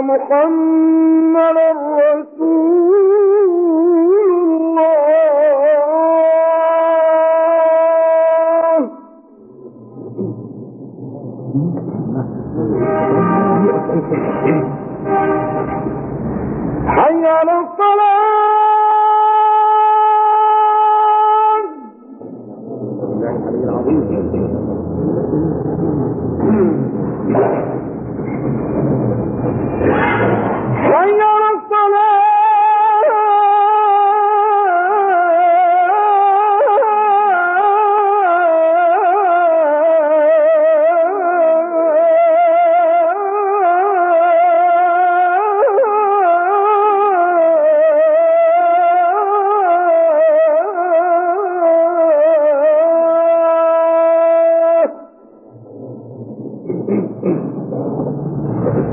محمدا رسول الله. حي على الصلاة.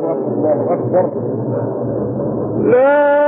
الله أكبر الله أكبر الله أكبر لا